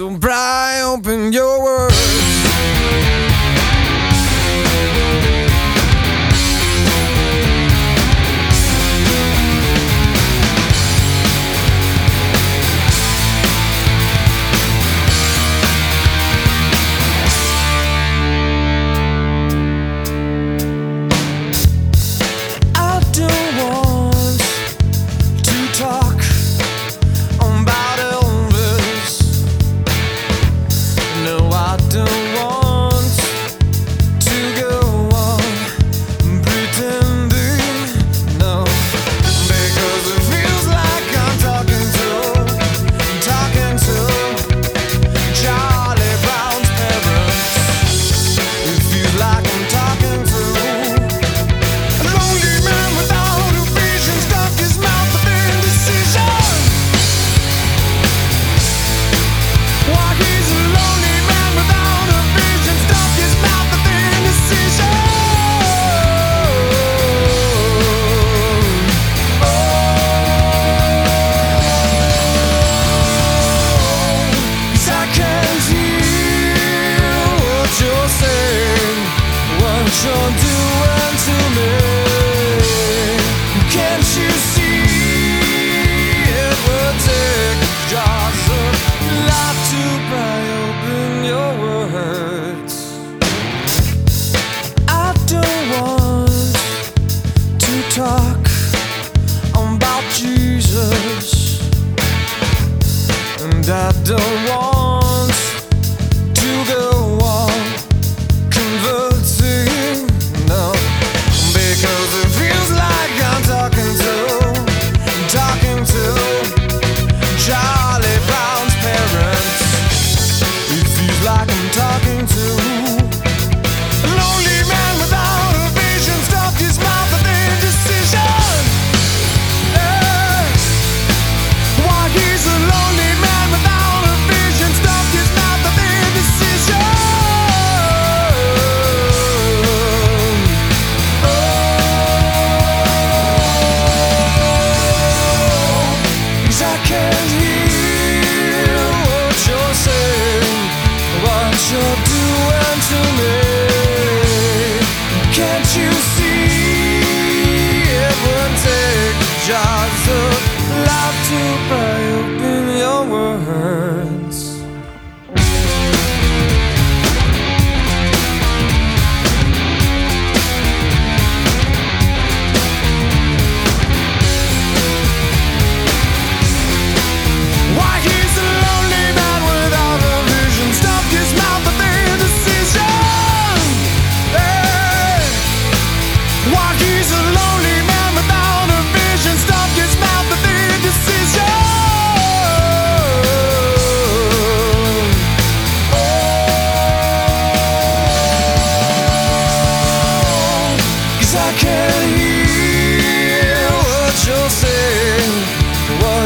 So, Bri, open your world.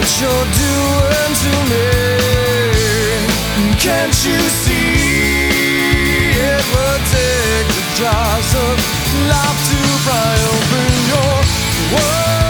what you're doing to me. Can't you see it take the of life to pry open your world?